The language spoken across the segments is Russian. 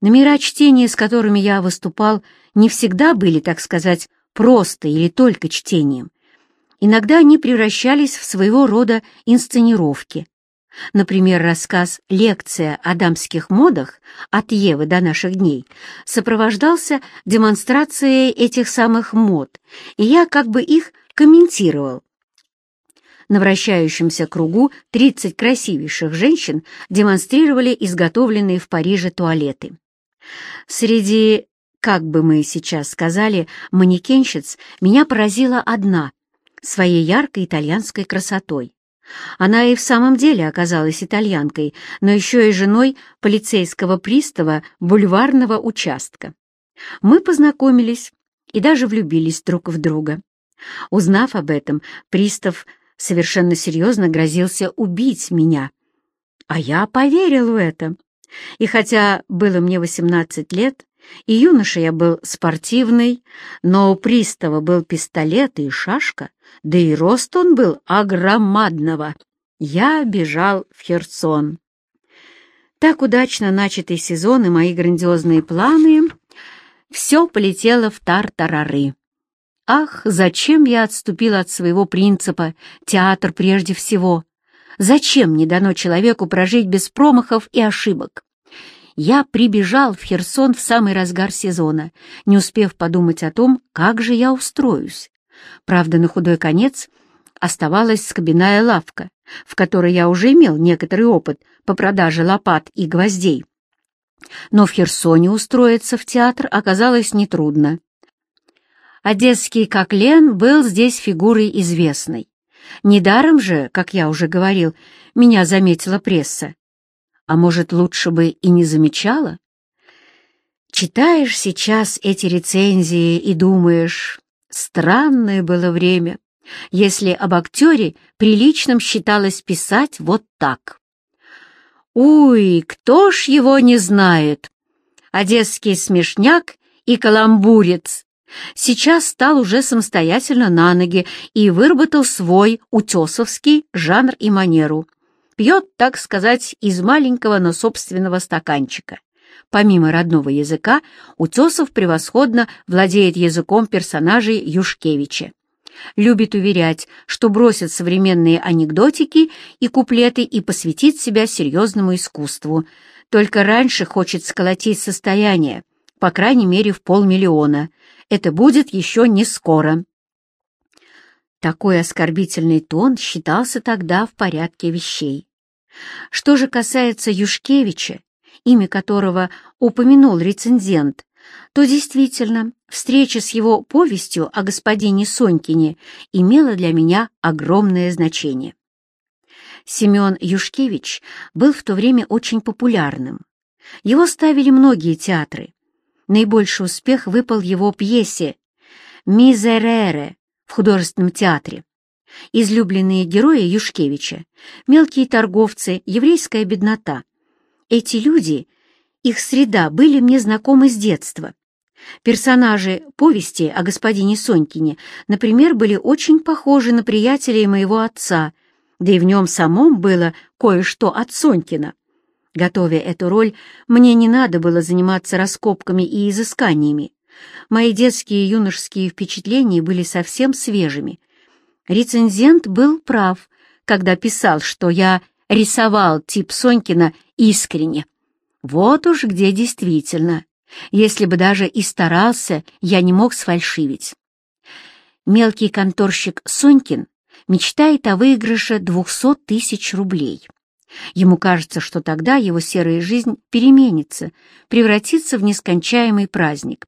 Номера чтения, с которыми я выступал, не всегда были, так сказать, просто или только чтением. Иногда они превращались в своего рода инсценировки. Например, рассказ «Лекция о дамских модах» от Евы до наших дней сопровождался демонстрацией этих самых мод, и я как бы их комментировал. На вращающемся кругу 30 красивейших женщин демонстрировали изготовленные в Париже туалеты. Среди, как бы мы сейчас сказали, манекенщиц меня поразила одна, своей яркой итальянской красотой. Она и в самом деле оказалась итальянкой, но еще и женой полицейского пристава бульварного участка. Мы познакомились и даже влюбились друг в друга. Узнав об этом, пристав совершенно серьезно грозился убить меня. А я поверил в это. И хотя было мне 18 лет, и юноша я был спортивный, но у пристава был пистолет и шашка, да и рост он был огромадного. Я бежал в Херсон. Так удачно начатый сезон и мои грандиозные планы — все полетело в тартарары. Ах, зачем я отступил от своего принципа «театр прежде всего»? Зачем не дано человеку прожить без промахов и ошибок? Я прибежал в Херсон в самый разгар сезона, не успев подумать о том, как же я устроюсь. Правда, на худой конец оставалась скобяная лавка, в которой я уже имел некоторый опыт по продаже лопат и гвоздей. Но в Херсоне устроиться в театр оказалось нетрудно. Одесский Коклен был здесь фигурой известной. Недаром же, как я уже говорил, меня заметила пресса. А может, лучше бы и не замечала? Читаешь сейчас эти рецензии и думаешь, странное было время, если об актере приличным считалось писать вот так. Уй, кто ж его не знает? Одесский смешняк и каламбурец Сейчас стал уже самостоятельно на ноги и выработал свой утесовский жанр и манеру. Пьет, так сказать, из маленького, но собственного стаканчика. Помимо родного языка, Утесов превосходно владеет языком персонажей Юшкевича. Любит уверять, что бросит современные анекдотики и куплеты и посвятит себя серьезному искусству. Только раньше хочет сколотить состояние, по крайней мере в полмиллиона – это будет еще не скоро. Такой оскорбительный тон считался тогда в порядке вещей. Что же касается Юшкевича, имя которого упомянул рецензент, то действительно встреча с его повестью о господине Сонькине имела для меня огромное значение. Семен Юшкевич был в то время очень популярным. Его ставили многие театры, Наибольший успех выпал его пьесе «Мизерере» в художественном театре. Излюбленные герои Юшкевича — мелкие торговцы, еврейская беднота. Эти люди, их среда, были мне знакомы с детства. Персонажи повести о господине Сонькине, например, были очень похожи на приятелей моего отца, да и в нем самом было кое-что от Сонькина. Готовя эту роль, мне не надо было заниматься раскопками и изысканиями. Мои детские и юношеские впечатления были совсем свежими. Рецензент был прав, когда писал, что я рисовал тип Сонькина искренне. Вот уж где действительно. Если бы даже и старался, я не мог сфальшивить. Мелкий конторщик Сонькин мечтает о выигрыше двухсот тысяч рублей. Ему кажется, что тогда его серая жизнь переменится, превратится в нескончаемый праздник.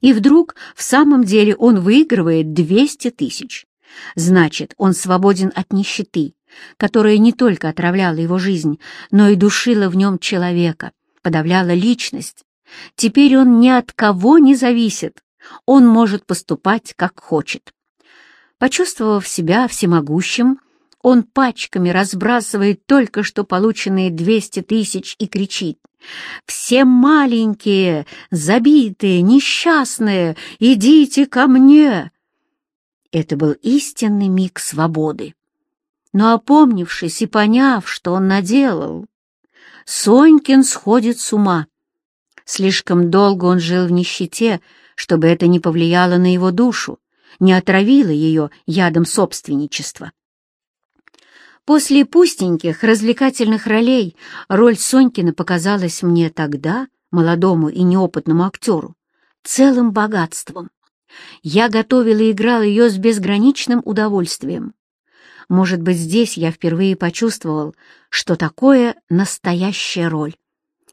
И вдруг в самом деле он выигрывает 200 тысяч. Значит, он свободен от нищеты, которая не только отравляла его жизнь, но и душила в нем человека, подавляла личность. Теперь он ни от кого не зависит, он может поступать как хочет. Почувствовав себя всемогущим, он пачками разбрасывает только что полученные 200 тысяч и кричит. «Все маленькие, забитые, несчастные, идите ко мне!» Это был истинный миг свободы. Но опомнившись и поняв, что он наделал, Сонькин сходит с ума. Слишком долго он жил в нищете, чтобы это не повлияло на его душу, не отравило ее ядом собственничества. После пустеньких развлекательных ролей роль Сонькина показалась мне тогда, молодому и неопытному актеру, целым богатством. Я готовила и играла ее с безграничным удовольствием. Может быть, здесь я впервые почувствовал, что такое настоящая роль.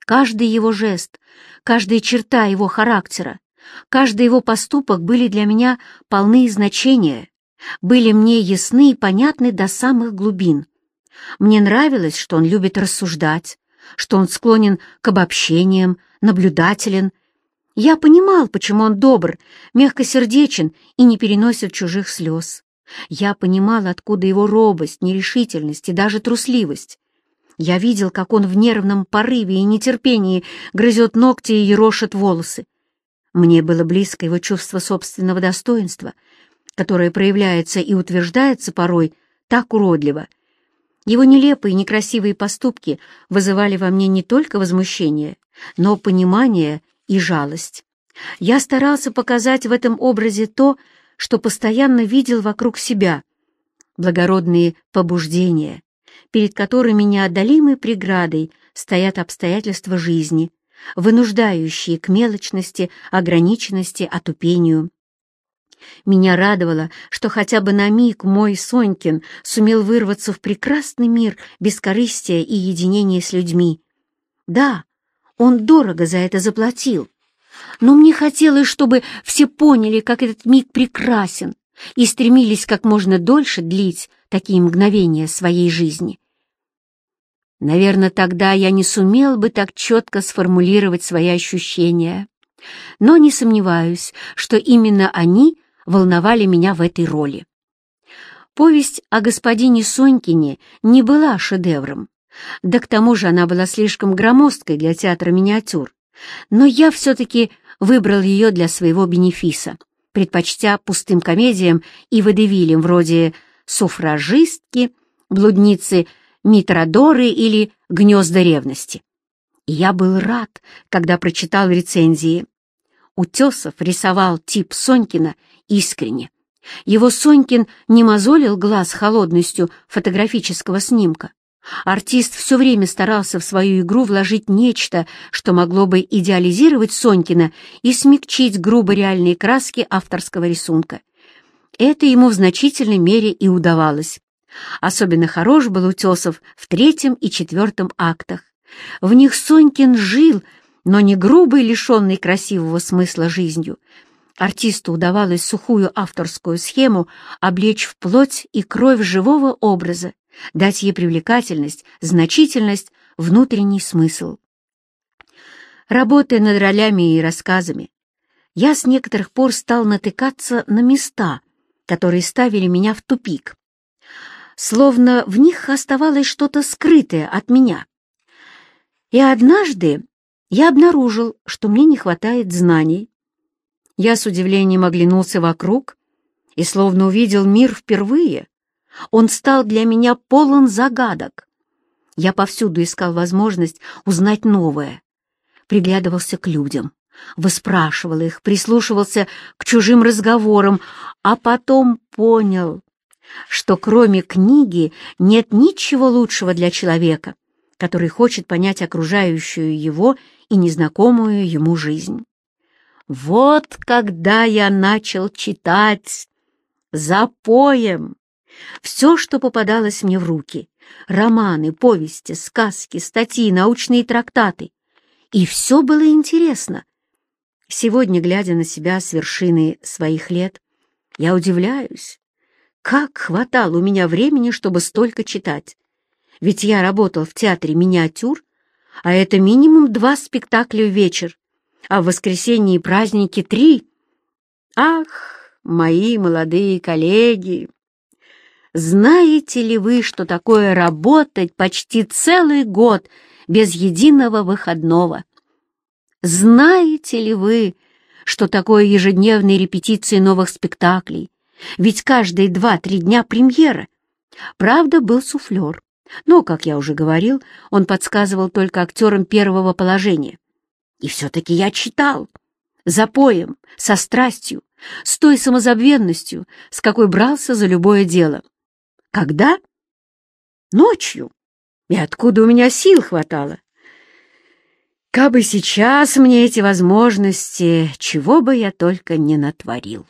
Каждый его жест, каждая черта его характера, каждый его поступок были для меня полны значения, были мне ясны и понятны до самых глубин. Мне нравилось, что он любит рассуждать, что он склонен к обобщениям, наблюдателен. Я понимал, почему он добр, мягкосердечен и не переносит чужих слез. Я понимал, откуда его робость, нерешительность и даже трусливость. Я видел, как он в нервном порыве и нетерпении грызет ногти и ерошит волосы. Мне было близко его чувство собственного достоинства, которое проявляется и утверждается порой так уродливо. Его нелепые некрасивые поступки вызывали во мне не только возмущение, но понимание и жалость. Я старался показать в этом образе то, что постоянно видел вокруг себя, благородные побуждения, перед которыми неодолимой преградой стоят обстоятельства жизни, вынуждающие к мелочности, ограниченности, отупению. Меня радовало, что хотя бы на миг мой Сонькин сумел вырваться в прекрасный мир бескорыстия и единения с людьми. Да, он дорого за это заплатил, но мне хотелось, чтобы все поняли, как этот миг прекрасен, и стремились как можно дольше длить такие мгновения своей жизни. Наверное, тогда я не сумел бы так четко сформулировать свои ощущения, но не сомневаюсь, что именно они волновали меня в этой роли. Повесть о господине Сонькине не была шедевром, да к тому же она была слишком громоздкой для театра миниатюр, но я все-таки выбрал ее для своего бенефиса, предпочтя пустым комедиям и водевилям вроде «Суфражистки», «Блудницы Митродоры или Гнезда ревности. я был рад, когда прочитал рецензии. Утесов рисовал тип Сонькина искренне. Его Сонькин не мозолил глаз холодностью фотографического снимка. Артист все время старался в свою игру вложить нечто, что могло бы идеализировать Сонькина и смягчить грубо реальные краски авторского рисунка. Это ему в значительной мере и удавалось. Особенно хорош был Утесов в третьем и четвертом актах. В них Сонькин жил, но не грубый, лишенный красивого смысла жизнью. Артисту удавалось сухую авторскую схему облечь в плоть и кровь живого образа, дать ей привлекательность, значительность, внутренний смысл. Работая над ролями и рассказами, я с некоторых пор стал натыкаться на места, которые ставили меня в тупик словно в них оставалось что-то скрытое от меня. И однажды я обнаружил, что мне не хватает знаний. Я с удивлением оглянулся вокруг и словно увидел мир впервые. Он стал для меня полон загадок. Я повсюду искал возможность узнать новое, приглядывался к людям, выспрашивал их, прислушивался к чужим разговорам, а потом понял, что кроме книги нет ничего лучшего для человека, который хочет понять окружающую его и незнакомую ему жизнь. Вот когда я начал читать запоем все, что попадалось мне в руки, романы, повести, сказки, статьи, научные трактаты. И все было интересно. Сегодня, глядя на себя с вершины своих лет, я удивляюсь, как хватало у меня времени, чтобы столько читать? Ведь я работал в театре миниатюр, а это минимум два спектакля в вечер, а в воскресенье и праздники три. Ах, мои молодые коллеги! Знаете ли вы, что такое работать почти целый год без единого выходного? Знаете ли вы, что такое ежедневные репетиции новых спектаклей, ведь каждые два-три дня премьера. Правда, был суфлер, но, как я уже говорил, он подсказывал только актерам первого положения. И все-таки я читал. Запоем, со страстью, с той самозабвенностью, с какой брался за любое дело. Когда? Ночью. И откуда у меня сил хватало? Кабы сейчас мне эти возможности, чего бы я только не натворил.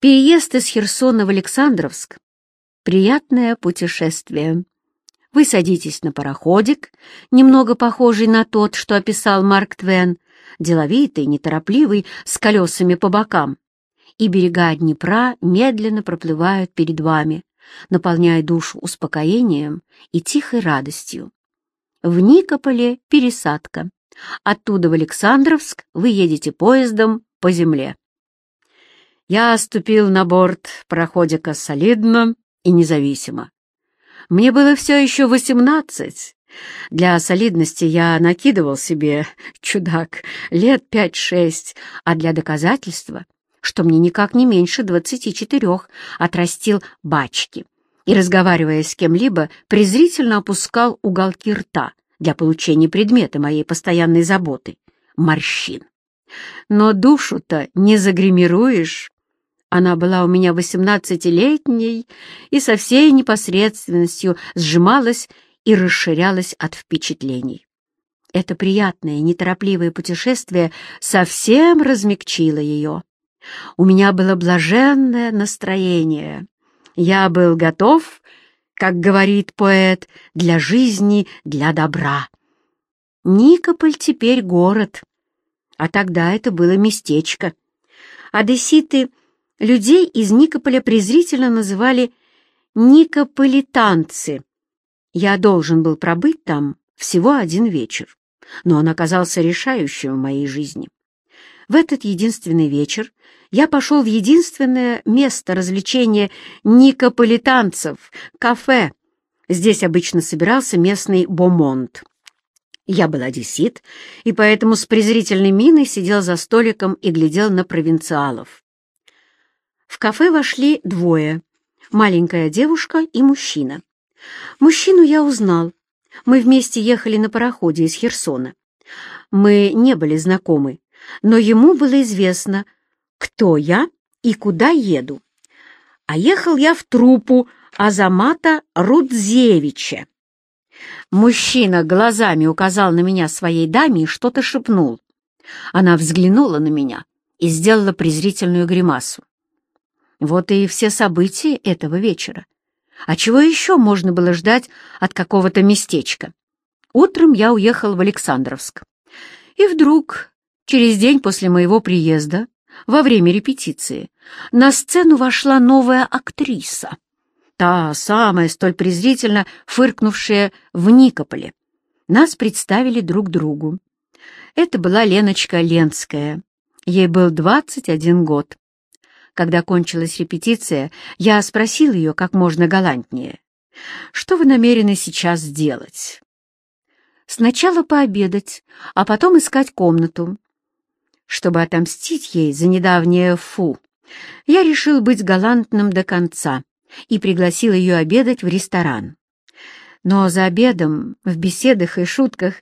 Переезд из Херсона в Александровск — приятное путешествие. Вы садитесь на пароходик, немного похожий на тот, что описал Марк Твен, деловитый, неторопливый, с колесами по бокам, и берега Днепра медленно проплывают перед вами, наполняя душу успокоением и тихой радостью. В Никополе пересадка. Оттуда в Александровск вы едете поездом по земле. Я ступил на борт проходика солидно и независимо. Мне было все еще восемнадцать. Для солидности я накидывал себе, чудак, лет пять-шесть, а для доказательства, что мне никак не меньше двадцати четырех, отрастил бачки и, разговаривая с кем-либо, презрительно опускал уголки рта для получения предмета моей постоянной заботы — морщин. Но душу-то не загримируешь. Она была у меня восемнадцатилетней и со всей непосредственностью сжималась и расширялась от впечатлений. Это приятное, неторопливое путешествие совсем размягчило ее. У меня было блаженное настроение. Я был готов, как говорит поэт, для жизни, для добра. Никополь теперь город, а тогда это было местечко. Одесситы людей из Никополя презрительно называли «никополитанцы». Я должен был пробыть там всего один вечер, но он оказался решающим в моей жизни. В этот единственный вечер я пошел в единственное место развлечения никополитанцев — кафе. Здесь обычно собирался местный бомонд. Я был одессит, и поэтому с презрительной миной сидел за столиком и глядел на провинциалов. В кафе вошли двое — маленькая девушка и мужчина. Мужчину я узнал. Мы вместе ехали на пароходе из Херсона. Мы не были знакомы, но ему было известно, кто я и куда еду. А ехал я в труппу Азамата Рудзевича. Мужчина глазами указал на меня своей даме и что-то шепнул. Она взглянула на меня и сделала презрительную гримасу. Вот и все события этого вечера. А чего еще можно было ждать от какого-то местечка? Утром я уехал в Александровск. И вдруг Через день после моего приезда, во время репетиции, на сцену вошла новая актриса. Та самая, столь презрительно фыркнувшая в Никополе. Нас представили друг другу. Это была Леночка Ленская. Ей был 21 год. Когда кончилась репетиция, я спросил ее как можно галантнее. «Что вы намерены сейчас сделать?» «Сначала пообедать, а потом искать комнату чтобы отомстить ей за недавнее «фу», я решил быть галантным до конца и пригласил ее обедать в ресторан. Но за обедом, в беседах и шутках,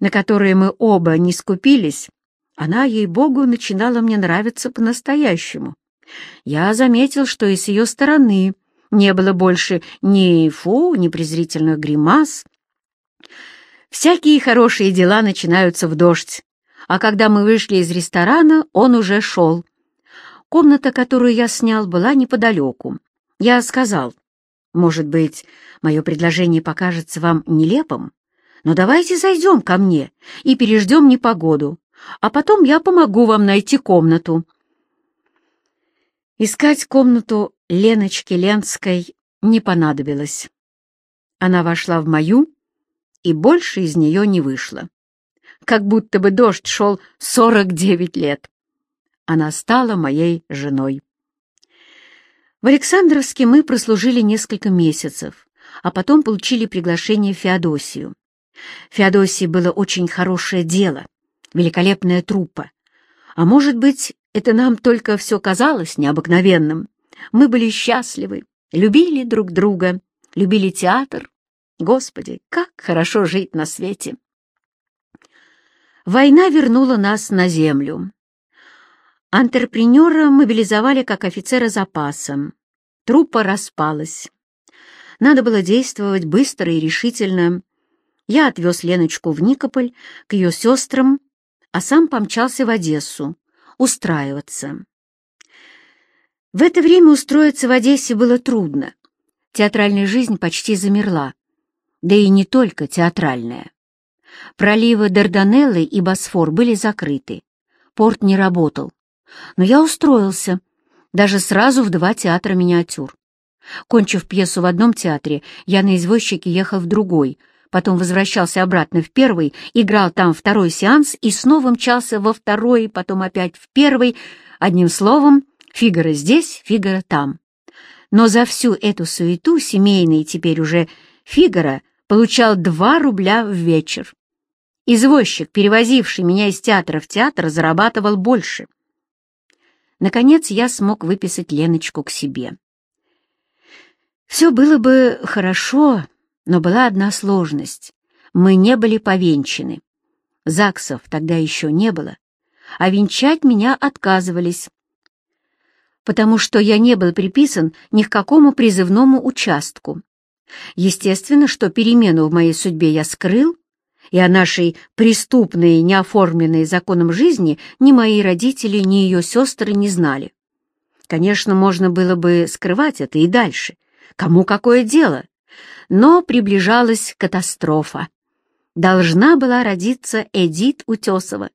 на которые мы оба не скупились, она, ей-богу, начинала мне нравиться по-настоящему. Я заметил, что и с ее стороны не было больше ни фу, ни презрительных гримас. Всякие хорошие дела начинаются в дождь, а когда мы вышли из ресторана, он уже шел. Комната, которую я снял, была неподалеку. Я сказал, может быть, мое предложение покажется вам нелепым, но давайте зайдем ко мне и переждем непогоду, а потом я помогу вам найти комнату. Искать комнату Леночки Ленской не понадобилось. Она вошла в мою и больше из нее не вышла как будто бы дождь шел сорок девять лет. Она стала моей женой. В Александровске мы прослужили несколько месяцев, а потом получили приглашение в Феодосию. В Феодосии было очень хорошее дело, великолепная труппа. А может быть, это нам только все казалось необыкновенным. Мы были счастливы, любили друг друга, любили театр. Господи, как хорошо жить на свете! Война вернула нас на землю. Антрепренера мобилизовали как офицера запаса. Труппа распалась. Надо было действовать быстро и решительно. Я отвез Леночку в Никополь к ее сестрам, а сам помчался в Одессу устраиваться. В это время устроиться в Одессе было трудно. Театральная жизнь почти замерла. Да и не только театральная. Проливы Дарданеллы и Босфор были закрыты. Порт не работал. Но я устроился, даже сразу в два театра миниатюр. Кончив пьесу в одном театре, я на извозчике ехал в другой, потом возвращался обратно в первый, играл там второй сеанс и снова мчался во второй, потом опять в первый. Одним словом, Фигара здесь, Фигара там. Но за всю эту суету семейный теперь уже Фигара получал два рубля в вечер. Извозчик, перевозивший меня из театра в театр, зарабатывал больше. Наконец я смог выписать Леночку к себе. Все было бы хорошо, но была одна сложность. Мы не были повенчаны. ЗАГСов тогда еще не было, а венчать меня отказывались, потому что я не был приписан ни к какому призывному участку. Естественно, что перемену в моей судьбе я скрыл, и о нашей преступной, неоформленной законом жизни ни мои родители, ни ее сестры не знали. Конечно, можно было бы скрывать это и дальше. Кому какое дело? Но приближалась катастрофа. Должна была родиться Эдит Утесова.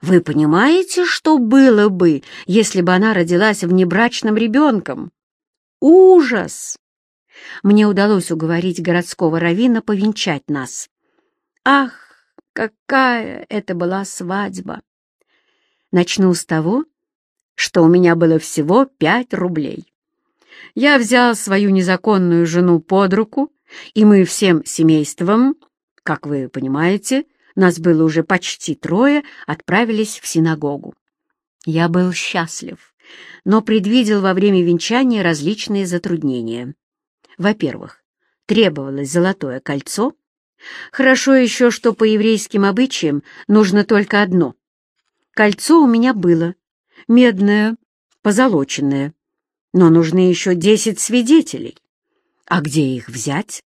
Вы понимаете, что было бы, если бы она родилась внебрачным ребенком? Ужас! Мне удалось уговорить городского равина повенчать нас. Ах, какая это была свадьба! Начну с того, что у меня было всего пять рублей. Я взял свою незаконную жену под руку, и мы всем семейством, как вы понимаете, нас было уже почти трое, отправились в синагогу. Я был счастлив, но предвидел во время венчания различные затруднения. Во-первых, требовалось золотое кольцо, Хорошо еще, что по еврейским обычаям нужно только одно. Кольцо у меня было, медное, позолоченное, но нужны еще десять свидетелей. А где их взять?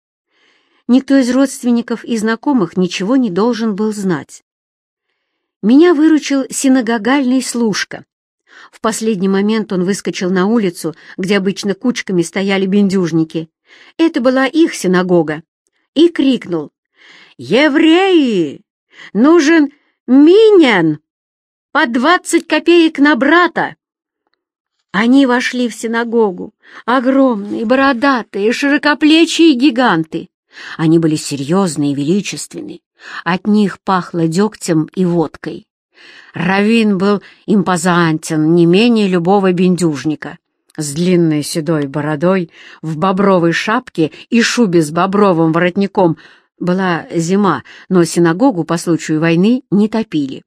Никто из родственников и знакомых ничего не должен был знать. Меня выручил синагогальный служка. В последний момент он выскочил на улицу, где обычно кучками стояли бендюжники. Это была их синагога. И крикнул «Евреи! Нужен минян! По двадцать копеек на брата!» Они вошли в синагогу, огромные, бородатые, широкоплечие гиганты. Они были серьезные и величественны. От них пахло дегтем и водкой. Равин был импозантен, не менее любого бендюжника. С длинной седой бородой, в бобровой шапке и шубе с бобровым воротником была зима, но синагогу по случаю войны не топили.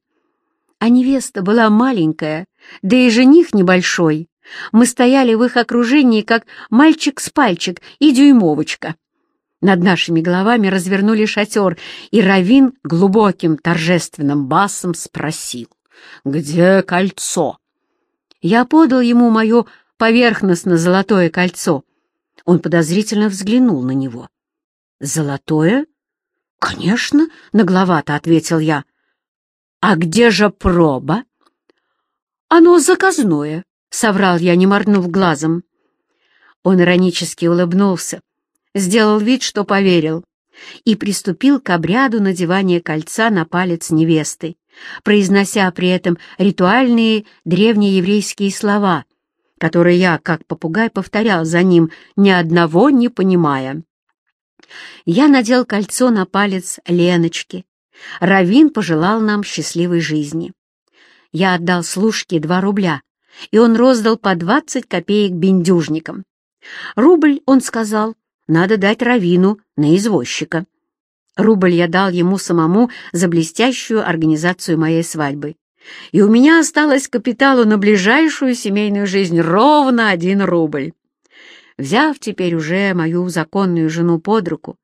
А невеста была маленькая, да и жених небольшой. Мы стояли в их окружении, как мальчик с пальчик и дюймовочка. Над нашими головами развернули шатер, и Равин глубоким торжественным басом спросил, «Где кольцо?» Я подал ему мое поверхностно-золотое кольцо. Он подозрительно взглянул на него. «Золотое?» «Конечно», — нагловато ответил я. «А где же проба?» «Оно заказное», — соврал я, не моргнув глазом. Он иронически улыбнулся, сделал вид, что поверил, и приступил к обряду надевания кольца на палец невесты, произнося при этом ритуальные древнееврейские слова, которые я, как попугай, повторял за ним, ни одного не понимая. Я надел кольцо на палец Леночки. Равин пожелал нам счастливой жизни. Я отдал служке два рубля, и он роздал по двадцать копеек бендюжникам. Рубль, он сказал, надо дать Равину на извозчика. Рубль я дал ему самому за блестящую организацию моей свадьбы. И у меня осталось капиталу на ближайшую семейную жизнь ровно один рубль. Взяв теперь уже мою законную жену под руку,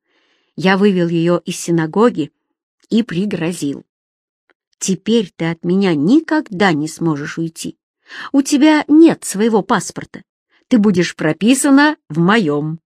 я вывел ее из синагоги и пригрозил. Теперь ты от меня никогда не сможешь уйти. У тебя нет своего паспорта. Ты будешь прописана в моем.